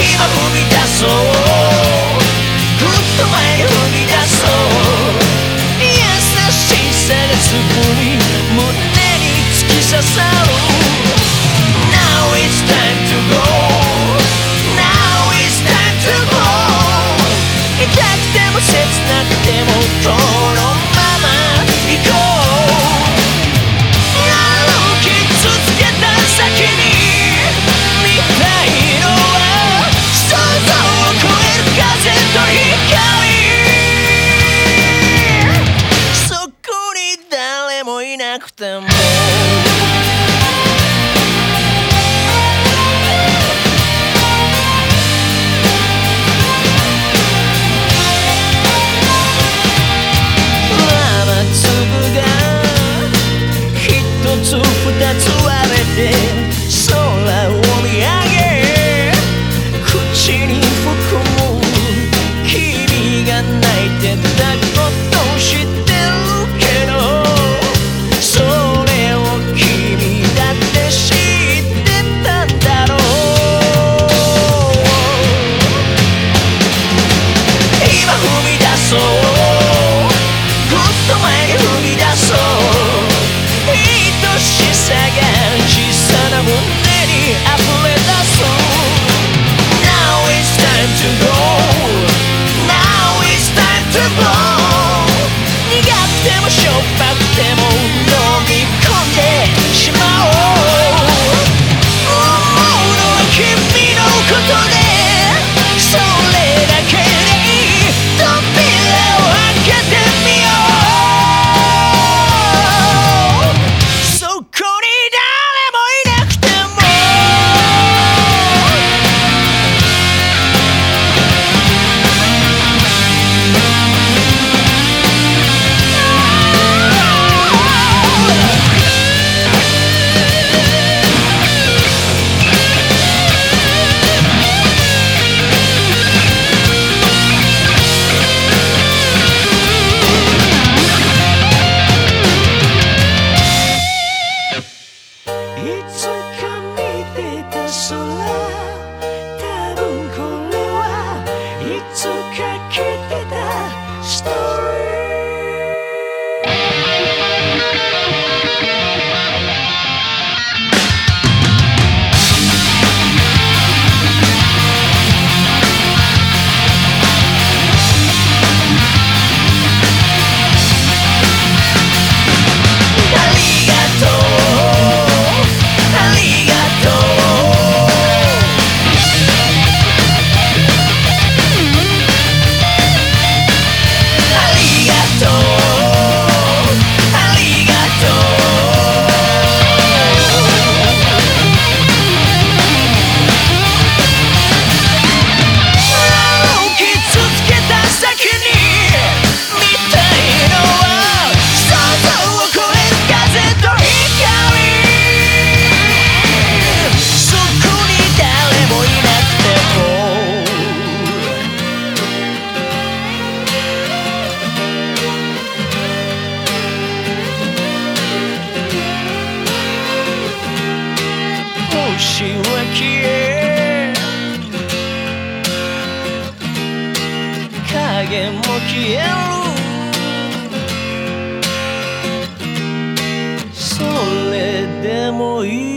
今踏み出そうふっと前に踏み出そう優しさがすぐに胸に突き刺さる Now it's time to go. Now it's time to go. 痛くても切なくてもなくても。影も消える。それでもいい。